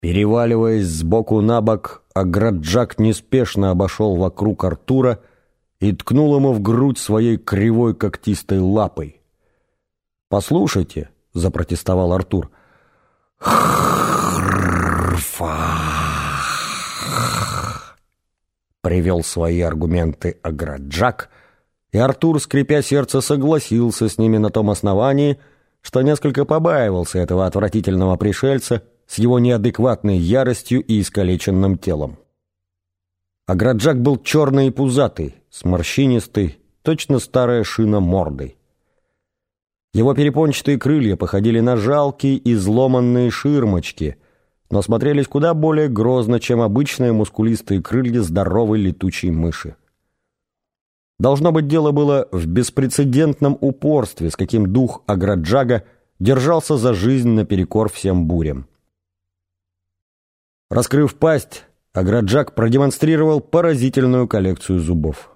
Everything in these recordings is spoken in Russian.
Переваливаясь сбоку на бок, Аграджак неспешно обошел вокруг Артура и ткнул ему в грудь своей кривой когтистой лапой. «Послушайте», — запротестовал Артур, — привел свои аргументы Аграджак, и Артур, скрипя сердце, согласился с ними на том основании, что несколько побаивался этого отвратительного пришельца с его неадекватной яростью и искалеченным телом. Аграджак был черный и пузатый, с морщинистой, точно старая шина мордой. Его перепончатые крылья походили на жалкие изломанные ширмочки, но смотрелись куда более грозно, чем обычные мускулистые крылья здоровой летучей мыши. Должно быть, дело было в беспрецедентном упорстве, с каким дух Аграджага держался за жизнь наперекор всем бурям. Раскрыв пасть, Аграджак продемонстрировал поразительную коллекцию зубов.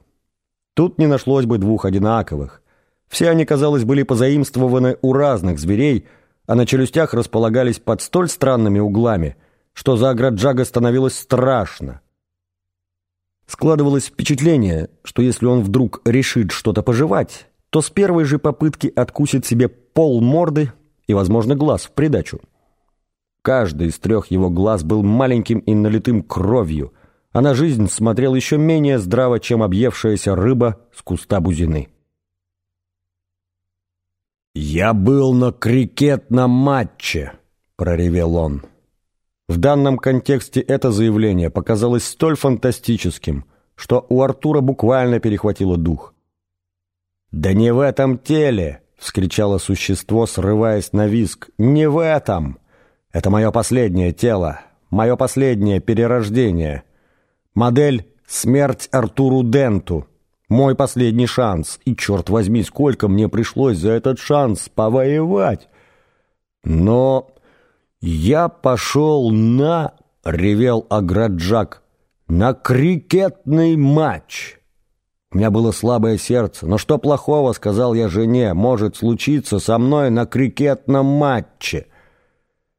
Тут не нашлось бы двух одинаковых. Все они, казалось, были позаимствованы у разных зверей, а на челюстях располагались под столь странными углами, что за Аграджага становилось страшно. Складывалось впечатление, что если он вдруг решит что-то пожевать, то с первой же попытки откусит себе пол морды и, возможно, глаз в придачу. Каждый из трех его глаз был маленьким и налитым кровью, а на жизнь смотрел еще менее здраво, чем объевшаяся рыба с куста бузины. «Я был на крикетном матче», — проревел он. В данном контексте это заявление показалось столь фантастическим, что у Артура буквально перехватило дух. «Да не в этом теле!» — вскричало существо, срываясь на виск. «Не в этом! Это мое последнее тело, мое последнее перерождение. Модель «Смерть Артуру Денту». Мой последний шанс. И, черт возьми, сколько мне пришлось за этот шанс повоевать. Но «Я пошел на...» — ревел Аграджак. «На крикетный матч!» У меня было слабое сердце, но что плохого, сказал я жене, может случиться со мной на крикетном матче.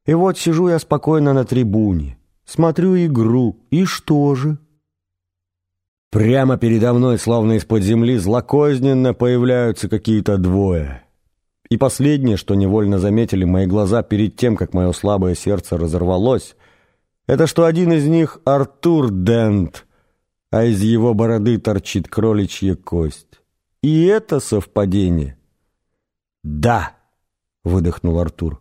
И вот сижу я спокойно на трибуне, смотрю игру, и что же? Прямо передо мной, словно из-под земли, злокозненно появляются какие-то двое. И последнее, что невольно заметили мои глаза перед тем, как мое слабое сердце разорвалось, это что один из них Артур Дент, а из его бороды торчит кроличья кость. И это совпадение? «Да!» — выдохнул Артур.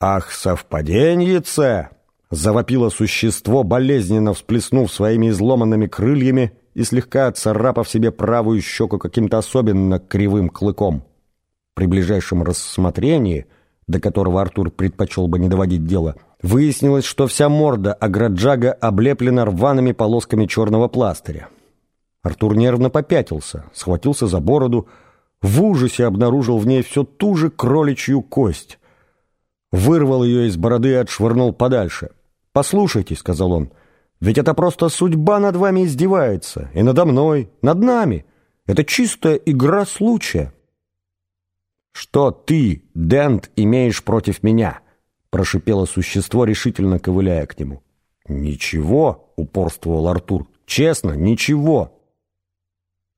«Ах, совпаденьице!» — завопило существо, болезненно всплеснув своими изломанными крыльями и слегка отцарапав себе правую щеку каким-то особенно кривым клыком. При ближайшем рассмотрении, до которого Артур предпочел бы не доводить дело, выяснилось, что вся морда Аграджага облеплена рваными полосками черного пластыря. Артур нервно попятился, схватился за бороду, в ужасе обнаружил в ней все ту же кроличью кость. Вырвал ее из бороды и отшвырнул подальше. «Послушайте», — сказал он, — «ведь это просто судьба над вами издевается, и надо мной, над нами. Это чистая игра случая». «Что ты, Дент, имеешь против меня?» — прошипело существо, решительно ковыляя к нему. «Ничего», — упорствовал Артур, — «честно, ничего».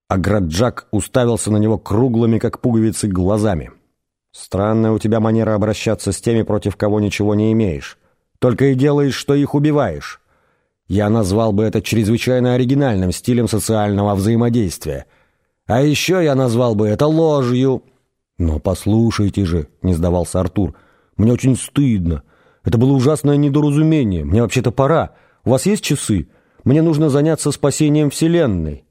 Аграджак уставился на него круглыми, как пуговицы, глазами. «Странная у тебя манера обращаться с теми, против кого ничего не имеешь. Только и делаешь, что их убиваешь. Я назвал бы это чрезвычайно оригинальным стилем социального взаимодействия. А еще я назвал бы это ложью». «Но послушайте же», — не сдавался Артур, — «мне очень стыдно. Это было ужасное недоразумение. Мне вообще-то пора. У вас есть часы? Мне нужно заняться спасением Вселенной».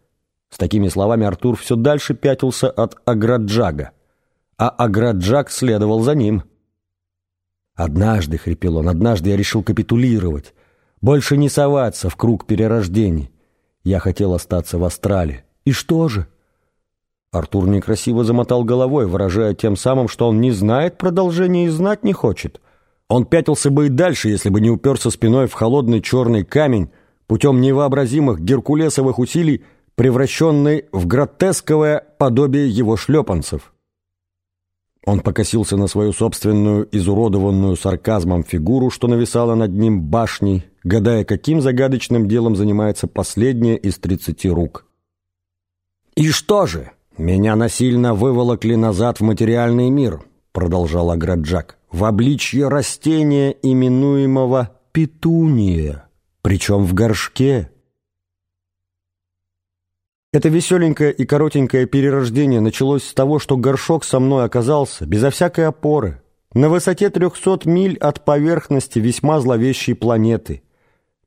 С такими словами Артур все дальше пятился от Аграджага, а Аграджаг следовал за ним. «Однажды», — хрипел он, — «однажды я решил капитулировать, больше не соваться в круг перерождений. Я хотел остаться в Астрале. И что же?» Артур некрасиво замотал головой, выражая тем самым, что он не знает продолжения и знать не хочет. Он пятился бы и дальше, если бы не уперся спиной в холодный черный камень путем невообразимых геркулесовых усилий, превращенный в гротесковое подобие его шлепанцев. Он покосился на свою собственную изуродованную сарказмом фигуру, что нависала над ним башней, гадая, каким загадочным делом занимается последняя из тридцати рук. «И что же? Меня насильно выволокли назад в материальный мир», — продолжал Аграджак, «в обличье растения, именуемого петуния, причем в горшке». Это веселенькое и коротенькое перерождение началось с того, что горшок со мной оказался безо всякой опоры, на высоте трехсот миль от поверхности весьма зловещей планеты.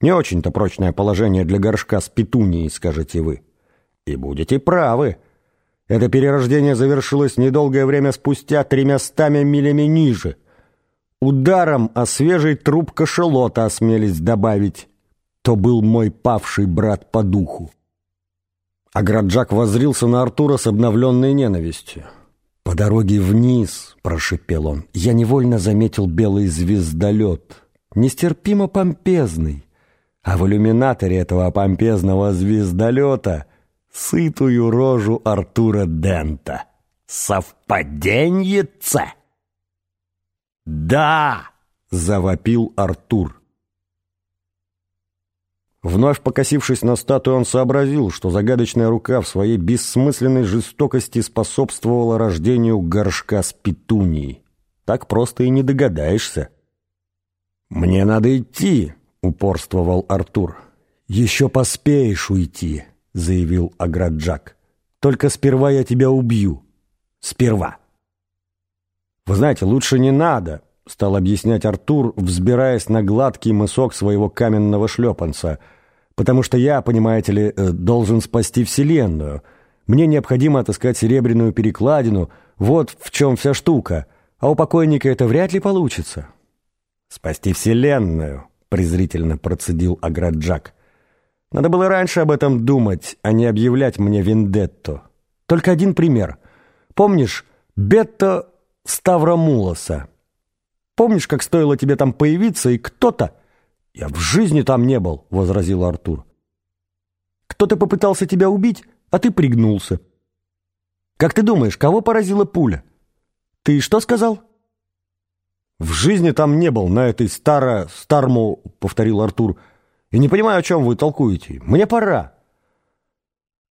Не очень-то прочное положение для горшка с петунией, скажете вы. И будете правы. Это перерождение завершилось недолгое время спустя тремястами милями ниже. Ударом о свежий труп кошелота осмелись добавить. То был мой павший брат по духу. Аграджак возрился на Артура с обновленной ненавистью. «По дороге вниз», — прошипел он, — «я невольно заметил белый звездолет, нестерпимо помпезный, а в иллюминаторе этого помпезного звездолета сытую рожу Артура Дента. Совпаденьице!» «Да!» — завопил Артур. Вновь покосившись на статую, он сообразил, что загадочная рука в своей бессмысленной жестокости способствовала рождению горшка с петунией. Так просто и не догадаешься. «Мне надо идти», — упорствовал Артур. «Еще поспеешь уйти», — заявил Аграджак. «Только сперва я тебя убью. Сперва». «Вы знаете, лучше не надо», — стал объяснять Артур, взбираясь на гладкий мысок своего каменного шлепанца, «потому что я, понимаете ли, э, должен спасти Вселенную. Мне необходимо отыскать серебряную перекладину, вот в чем вся штука, а у покойника это вряд ли получится». «Спасти Вселенную», — презрительно процедил Аграджак. «Надо было раньше об этом думать, а не объявлять мне вендетту. Только один пример. Помнишь, Бетто Ставромулоса?» Помнишь, как стоило тебе там появиться, и кто-то...» «Я в жизни там не был», — возразил Артур. «Кто-то попытался тебя убить, а ты пригнулся. Как ты думаешь, кого поразила пуля? Ты что сказал?» «В жизни там не был, на этой старо... старму...» — повторил Артур. «И не понимаю, о чем вы толкуете. Мне пора».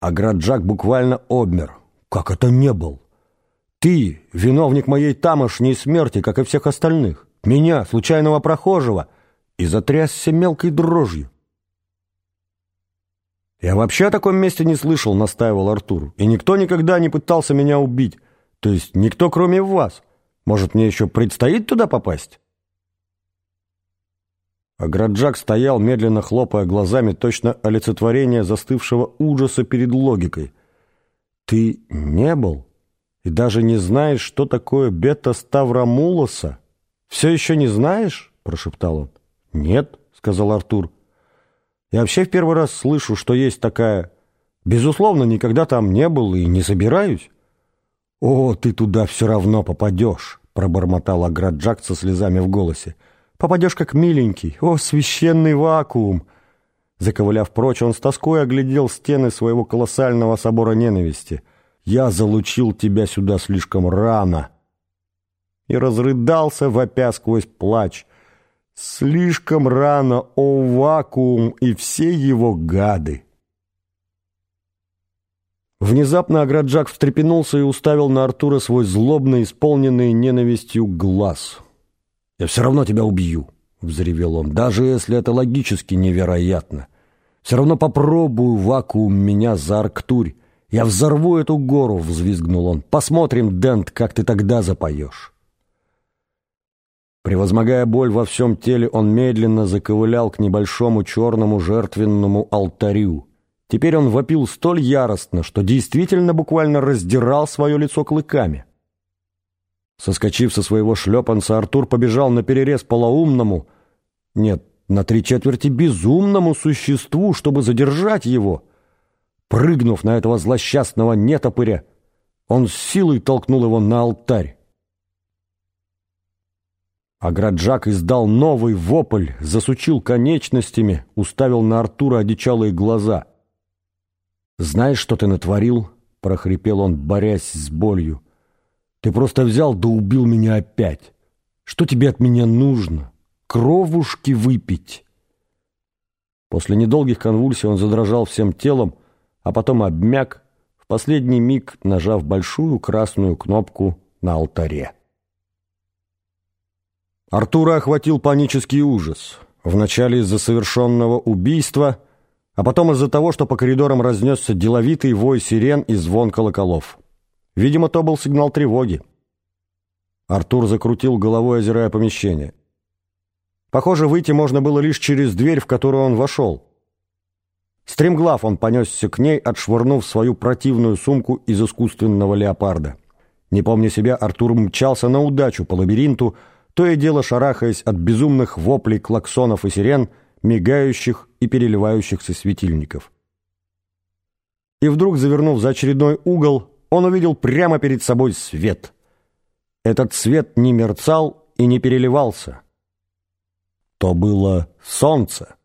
А Граджак буквально обмер. «Как это не был?» Ты — виновник моей тамошней смерти, как и всех остальных. Меня, случайного прохожего. И затрясся мелкой дрожью. «Я вообще о таком месте не слышал», — настаивал Артур. «И никто никогда не пытался меня убить. То есть никто, кроме вас. Может, мне еще предстоит туда попасть?» А Граджак стоял, медленно хлопая глазами, точно олицетворение застывшего ужаса перед логикой. «Ты не был?» И даже не знаешь, что такое бета-ставромулоса? Все еще не знаешь? Прошептал он. Нет, сказал Артур. Я вообще в первый раз слышу, что есть такая... Безусловно, никогда там не был и не собираюсь. О, ты туда все равно попадешь, пробормотал Аграджак со слезами в голосе. Попадешь как миленький. О, священный вакуум! Заковыляв прочь, он с тоской оглядел стены своего колоссального собора ненависти — я залучил тебя сюда слишком рано. И разрыдался, вопя сквозь плач. Слишком рано, о вакуум и все его гады. Внезапно Аграджак встрепенулся и уставил на Артура свой злобно исполненный ненавистью глаз. «Я все равно тебя убью», — взревел он, — «даже если это логически невероятно. Все равно попробую вакуум меня за Арктурь. «Я взорву эту гору!» — взвизгнул он. «Посмотрим, Дент, как ты тогда запоешь!» Превозмогая боль во всем теле, он медленно заковылял к небольшому черному жертвенному алтарю. Теперь он вопил столь яростно, что действительно буквально раздирал свое лицо клыками. Соскочив со своего шлепанца, Артур побежал на перерез полоумному, нет, на три четверти безумному существу, чтобы задержать его — Прыгнув на этого злосчастного нетопыря, он с силой толкнул его на алтарь. Аграджак издал новый вопль, засучил конечностями, уставил на Артура одичалые глаза. «Знаешь, что ты натворил?» — прохрипел он, борясь с болью. Ты просто взял да убил меня опять. Что тебе от меня нужно? Кровушки выпить?» После недолгих конвульсий он задрожал всем телом, а потом обмяк, в последний миг нажав большую красную кнопку на алтаре. Артура охватил панический ужас. Вначале из-за совершенного убийства, а потом из-за того, что по коридорам разнесся деловитый вой сирен и звон колоколов. Видимо, то был сигнал тревоги. Артур закрутил головой, озирая помещение. Похоже, выйти можно было лишь через дверь, в которую он вошел. Стремглав он понесся к ней, отшвырнув свою противную сумку из искусственного леопарда. Не помня себя, Артур мчался на удачу по лабиринту, то и дело шарахаясь от безумных воплей клаксонов и сирен, мигающих и переливающихся светильников. И вдруг, завернув за очередной угол, он увидел прямо перед собой свет. Этот свет не мерцал и не переливался то было солнце.